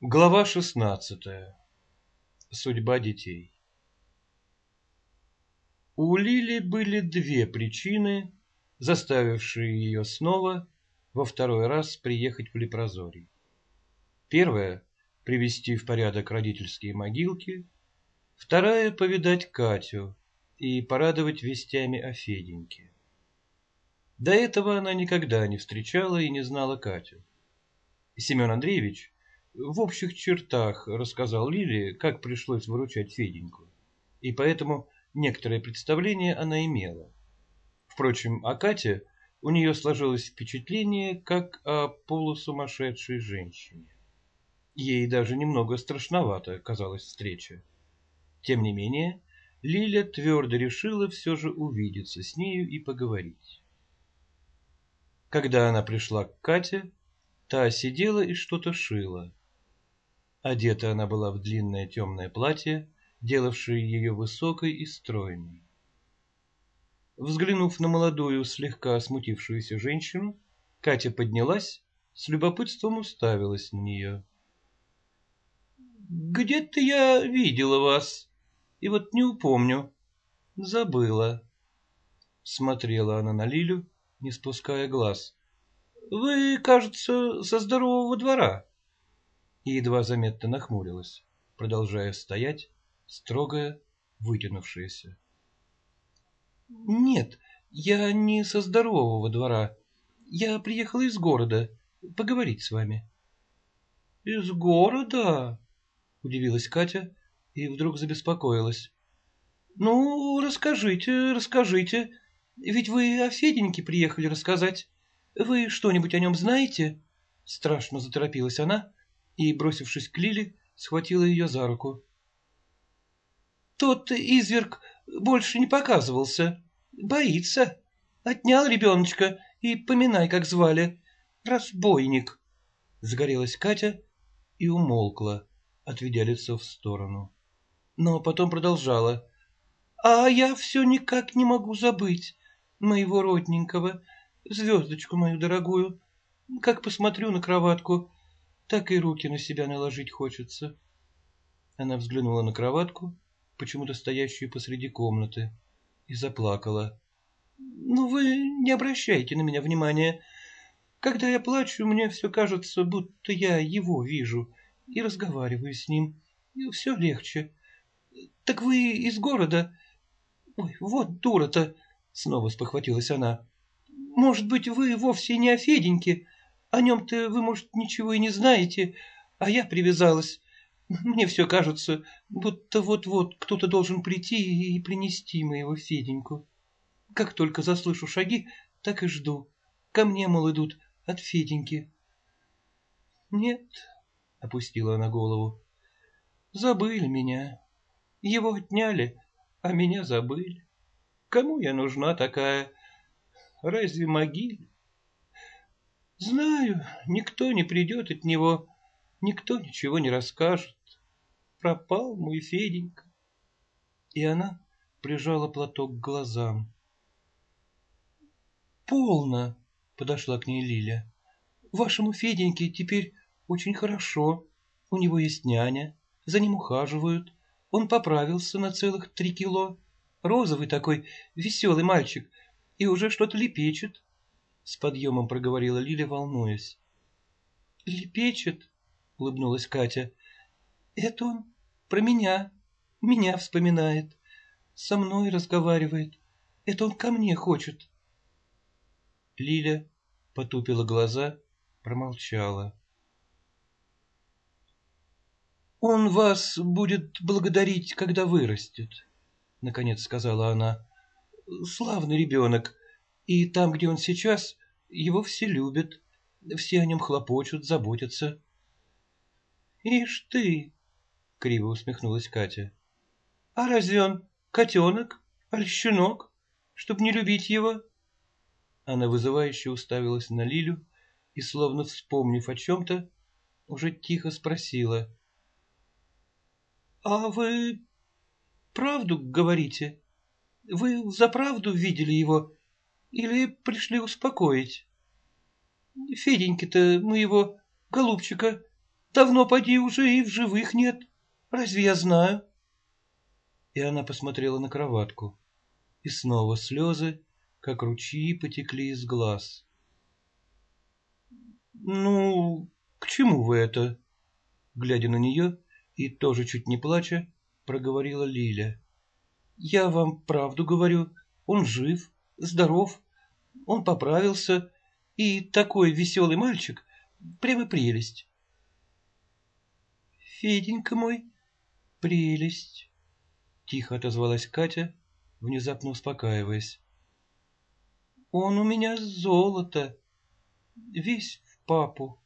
Глава шестнадцатая. Судьба детей. У Лили были две причины, заставившие ее снова во второй раз приехать в Лепрозорий. Первая — привести в порядок родительские могилки, вторая — повидать Катю и порадовать вестями о Феденьке. До этого она никогда не встречала и не знала Катю. Семен Андреевич в общих чертах рассказал Лиле, как пришлось выручать Феденьку, и поэтому некоторое представление она имела. Впрочем, о Кате у нее сложилось впечатление, как о полусумасшедшей женщине. Ей даже немного страшновато казалась встреча. Тем не менее, Лиля твердо решила все же увидеться с нею и поговорить. Когда она пришла к Кате, та сидела и что-то шила. Одета она была в длинное темное платье, делавшее ее высокой и стройной. Взглянув на молодую, слегка смутившуюся женщину, Катя поднялась, с любопытством уставилась на нее. «Где-то я видела вас, и вот не упомню. Забыла». Смотрела она на Лилю, не спуская глаз. «Вы, кажется, со здорового двора?» И едва заметно нахмурилась, продолжая стоять, строгая, вытянувшаяся. «Нет, я не со здорового двора. Я приехала из города поговорить с вами». «Из города?» — удивилась Катя и вдруг забеспокоилась. «Ну, расскажите, расскажите. Ведь вы о Феденьке приехали рассказать. Вы что-нибудь о нем знаете?» Страшно заторопилась она и, бросившись к Лиле, схватила ее за руку. «Тот изверг больше не показывался. Боится. Отнял ребеночка и поминай, как звали. Разбойник!» Загорелась Катя и умолкла, отведя лицо в сторону. Но потом продолжала. «А я все никак не могу забыть моего родненького, звездочку мою дорогую. Как посмотрю на кроватку, так и руки на себя наложить хочется. Она взглянула на кроватку, почему-то стоящую посреди комнаты, и заплакала. — Ну, вы не обращайте на меня внимания. Когда я плачу, мне все кажется, будто я его вижу и разговариваю с ним. И все легче. Так вы из города? Ой, вот дура-то! Снова спохватилась она. Может быть, вы вовсе не о Феденьке, о нем-то вы, может, ничего и не знаете, а я привязалась. Мне все кажется, будто вот-вот кто-то должен прийти и принести моего Феденьку. Как только заслышу шаги, так и жду. Ко мне, мол, идут от Феденьки. Нет, — опустила она голову, — забыли меня. Его отняли, а меня забыли. Кому я нужна такая? Разве могиле? Знаю, никто не придет от него, никто ничего не расскажет. Пропал мой Феденька. И она прижала платок к глазам. Полно, подошла к ней Лиля. Вашему Феденьке теперь очень хорошо. У него есть няня, за ним ухаживают. Он поправился на целых три кило. Розовый такой, веселый мальчик, и уже что-то лепечет. С подъемом проговорила Лиля, волнуясь. «Лепечет?» — улыбнулась Катя. «Это он про меня, меня вспоминает, со мной разговаривает. Это он ко мне хочет». Лиля потупила глаза, промолчала. «Он вас будет благодарить, когда вырастет», — наконец сказала она. «Славный ребенок, и там, где он сейчас, его все любят, все о нем хлопочут, заботятся. — Ишь ты! — криво усмехнулась Катя. — А разве он котенок, аль чтоб не любить его? Она вызывающе уставилась на Лилю и, словно вспомнив о чем-то, уже тихо спросила. — А вы правду говорите? Вы за правду видели его или пришли успокоить? Феденьки-то моего, голубчика, Давно поди уже и в живых нет. Разве я знаю? И она посмотрела на кроватку. И снова слезы, как ручьи, потекли из глаз. — Ну, к чему вы это? Глядя на нее и тоже чуть не плача, проговорила Лиля. — Я вам правду говорю, он жив, здоров, он поправился, и такой веселый мальчик, прямо прелесть. — Феденька мой, прелесть, — тихо отозвалась Катя, внезапно успокаиваясь. — Он у меня золото, весь в папу.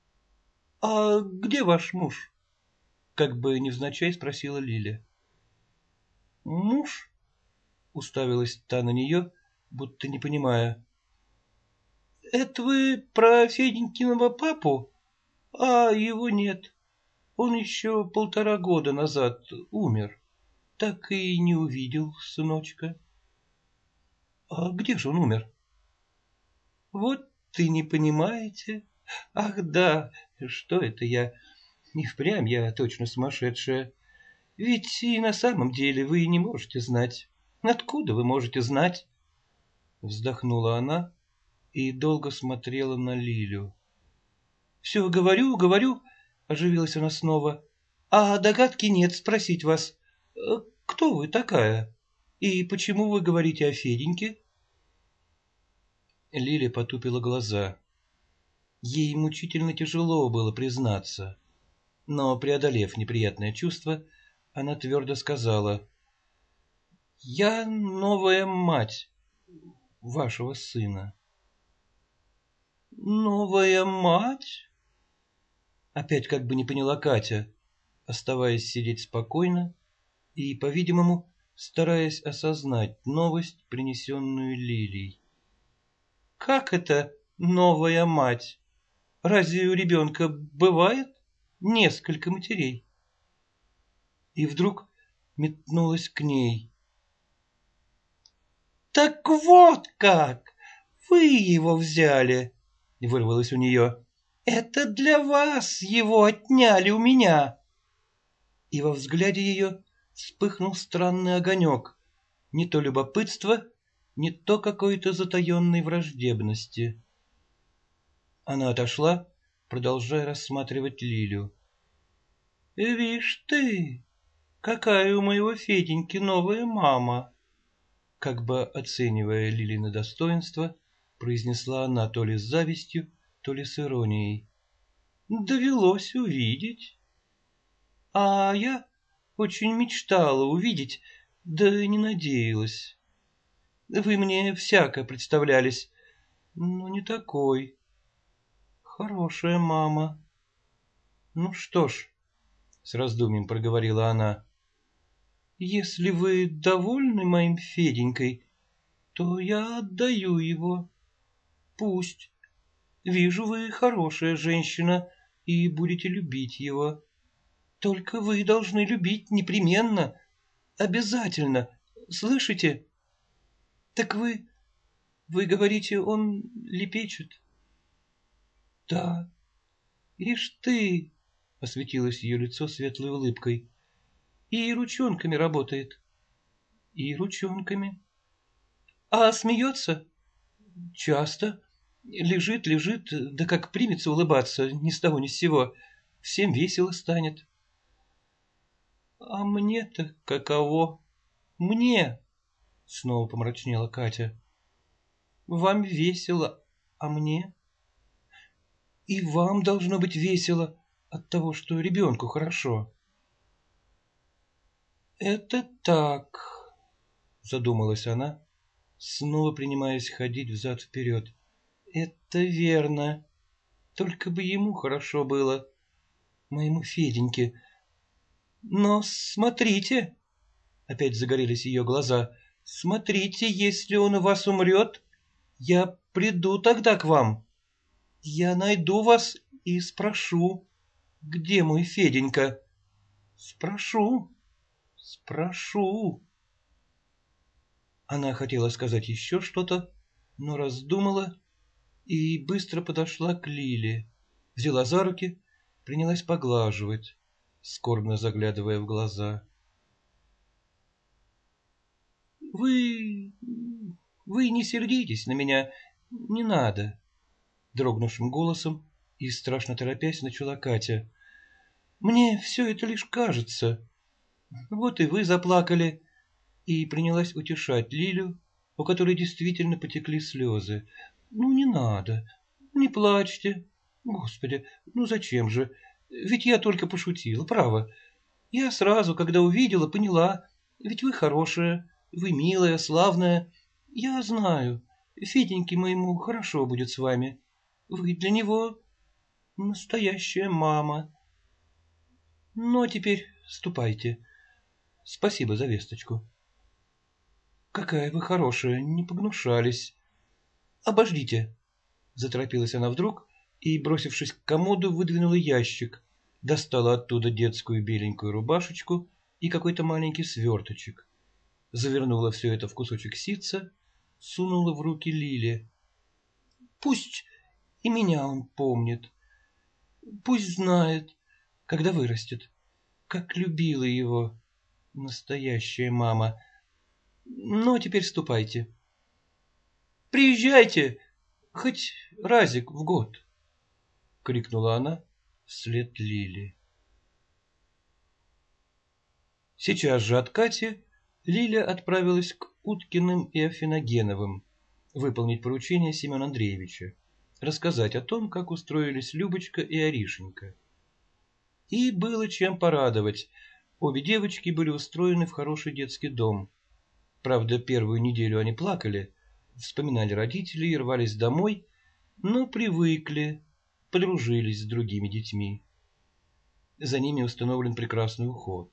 — А где ваш муж? — как бы невзначай спросила Лиля. — Муж? — уставилась та на нее, будто не понимая. — Это вы про Феденькиного папу? А его нет. Он еще полтора года назад умер. Так и не увидел сыночка. — А где же он умер? — Вот ты не понимаете. Ах, да, что это я? Не впрямь я точно сумасшедшая. Ведь и на самом деле вы не можете знать. Откуда вы можете знать? Вздохнула она и долго смотрела на Лилю. Все говорю, говорю, оживилась она снова. А догадки нет спросить вас. Э, кто вы такая? И почему вы говорите о Феденьке? Лиля потупила глаза. Ей мучительно тяжело было признаться. Но, преодолев неприятное чувство, она твердо сказала. — Я новая мать вашего сына. — Новая мать? Опять как бы не поняла Катя, оставаясь сидеть спокойно и, по-видимому, стараясь осознать новость, принесенную Лилией. — Как это новая мать? Разве у ребенка бывает несколько матерей? И вдруг метнулась к ней. — Так вот как! Вы его взяли! — вырвалось у нее. — Это для вас его отняли у меня! И во взгляде ее вспыхнул странный огонек, не то любопытство, не то какой-то затаенной враждебности. Она отошла, продолжая рассматривать Лилю. — Вишь ты, какая у моего Феденьки новая мама! Как бы оценивая Лилины достоинства, произнесла она то ли с завистью, то ли с иронией. — Довелось увидеть. А я очень мечтала увидеть, да не надеялась. Вы мне всяко представлялись, но не такой. Хорошая мама. Ну что ж, с раздумьем проговорила она. Если вы довольны моим Феденькой, то я отдаю его. Пусть. Вижу, вы хорошая женщина и будете любить его. Только вы должны любить непременно, обязательно, слышите? Так вы... Вы говорите, он лепечет? — Да. — Ишь ты! — осветилось ее лицо светлой улыбкой. — И ручонками работает. — И ручонками. — А смеется? — Часто. Лежит, лежит, да как примется улыбаться, ни с того ни с сего. Всем весело станет. — А мне-то каково? Мне? — снова помрачнела Катя. — Вам весело, а мне? — и вам должно быть весело от того, что ребенку хорошо. Это так, задумалась она, снова принимаясь ходить взад-вперед. Это верно. Только бы ему хорошо было, моему Феденьке. Но смотрите, опять загорелись ее глаза, смотрите, если он у вас умрет, я приду тогда к вам. Я найду вас и спрошу, где мой Феденька. Спрошу, спрошу. Она хотела сказать еще что-то, но раздумала и быстро подошла к Лиле, взяла за руки принялась поглаживать, скорбно заглядывая в глаза. — Вы... вы не сердитесь на меня, не надо, — дрогнувшим голосом и страшно торопясь начала Катя. — Мне все это лишь кажется. Вот и вы заплакали, и принялась утешать Лилю, у которой действительно потекли слезы. Ну, не надо, не плачьте. Господи, ну зачем же? Ведь я только пошутила, право. Я сразу, когда увидела, поняла. Ведь вы хорошая, вы милая, славная. Я знаю, Феденьке моему хорошо будет с вами. Вы для него настоящая мама. А теперь ступайте. Спасибо за весточку. Какая вы хорошая, не погнушались. Обождите. Заторопилась она вдруг и, бросившись к комоду, выдвинула ящик, достала оттуда детскую беленькую рубашечку и какой-то маленький сверточек. Завернула все это в кусочек ситца, сунула в руки Лиле. Пусть и меня он помнит. Пусть знает, когда вырастет, как любила его настоящая мама. Ну, теперь ступайте. Приезжайте, хоть разик в год, — крикнула она вслед Лили. Сейчас же от Кати Лиля отправилась к Уткиным и Афиногеновым выполнить поручение Семена Андреевича, рассказать о том, как устроились Любочка и Аришенька. И было чем порадовать. Обе девочки были устроены в хороший детский дом, Правда, первую неделю они плакали, вспоминали родителей и рвались домой, но привыкли, подружились с другими детьми. За ними установлен прекрасный уход.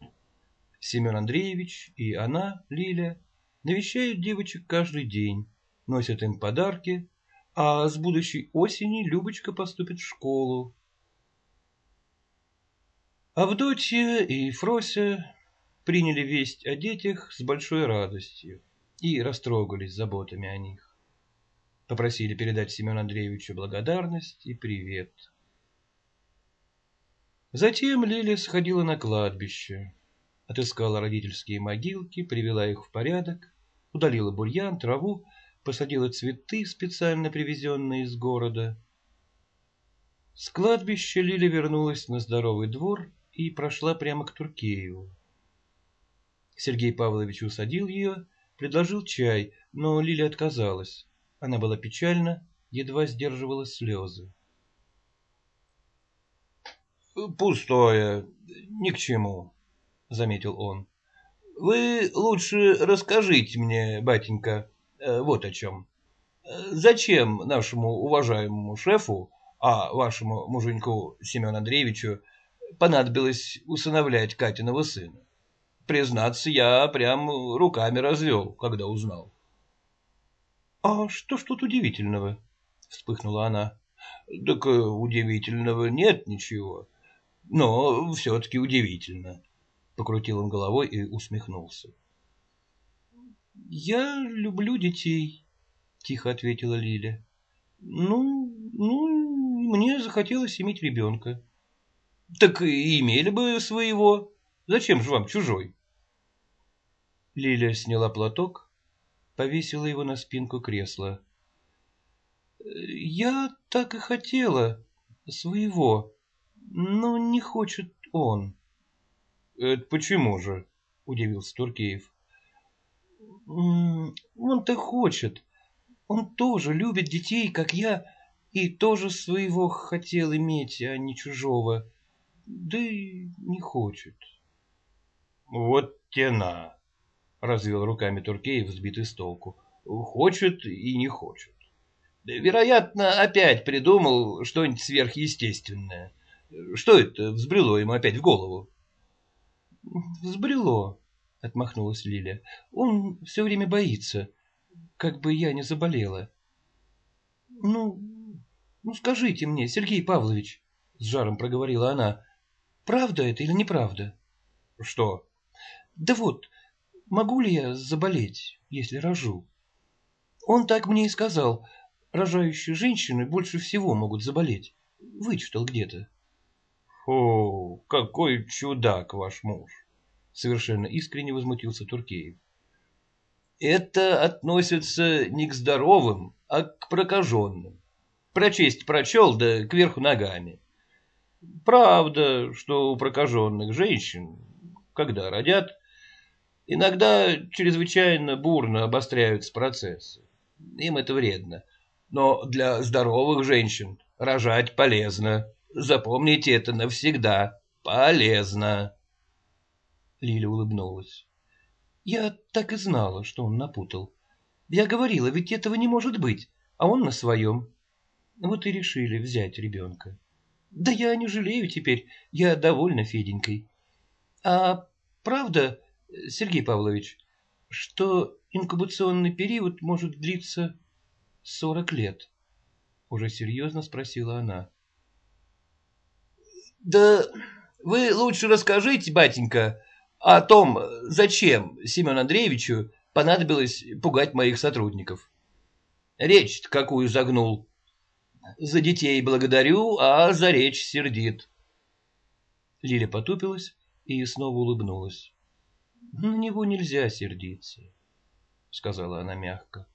Семен Андреевич и она, Лиля, навещают девочек каждый день, носят им подарки, а с будущей осени Любочка поступит в школу. Авдотья и Фрося приняли весть о детях с большой радостью и растрогались заботами о них. Попросили передать Семену Андреевичу благодарность и привет. Затем Лиля сходила на кладбище, отыскала родительские могилки, привела их в порядок, удалила бурьян, траву, посадила цветы, специально привезенные из города. С кладбища Лиля вернулась на здоровый двор и прошла прямо к Туркееву. Сергей Павлович усадил ее, предложил чай, но Лиля отказалась. Она была печальна, едва сдерживала слезы. «Пустое, ни к чему», — заметил он. «Вы лучше расскажите мне, батенька, э, вот о чем. Зачем нашему уважаемому шефу, а вашему муженьку Семену Андреевичу, понадобилось усыновлять Катиного сына? Признаться, я прям руками развел, когда узнал. — А что ж тут удивительного? — вспыхнула она. — Так э, удивительного нет ничего, но все-таки удивительно. Покрутил он головой и усмехнулся. — Я люблю детей, — тихо ответила Лиля. — Ну, ну, мне захотелось иметь ребенка. — Так и имели бы своего, Зачем же вам чужой? Лилия сняла платок, повесила его на спинку кресла. Я так и хотела своего, но не хочет он. Это почему же? удивился Туркеев. Он-то хочет. Он тоже любит детей, как я, и тоже своего хотел иметь, а не чужого. Да и не хочет. Вот тена, развел руками Туркеев, сбитый с толку. Хочет и не хочет. Вероятно, опять придумал что-нибудь сверхъестественное. Что это взбрело ему опять в голову? Взбрело, отмахнулась Лиля. Он все время боится, как бы я не заболела. Ну, ну скажите мне, Сергей Павлович, с жаром проговорила она, правда это или неправда? Что? Да вот, могу ли я заболеть, если рожу? Он так мне и сказал. Рожающие женщины больше всего могут заболеть. Вычитал где-то. Фу, какой чудак ваш муж! Совершенно искренне возмутился Туркеев. Это относится не к здоровым, а к прокаженным. Прочесть прочел, да кверху ногами. Правда, что у прокаженных женщин, когда родят, иногда чрезвычайно бурно обостряются процессы. Им это вредно. Но для здоровых женщин рожать полезно. Запомните это навсегда. Полезно. Лиля улыбнулась. Я так и знала, что он напутал. Я говорила, ведь этого не может быть, а он на своем. Вот и решили взять ребенка. Да я не жалею теперь, я довольна Феденькой. А правда, Сергей Павлович, что инкубационный период может длиться сорок лет? Уже серьезно спросила она. Да вы лучше расскажите, батенька, о том, зачем Семену Андреевичу понадобилось пугать моих сотрудников. Речь какую загнул. За детей благодарю, а за речь сердит. Лиля потупилась и снова улыбнулась. — На него нельзя сердиться, — сказала она мягко.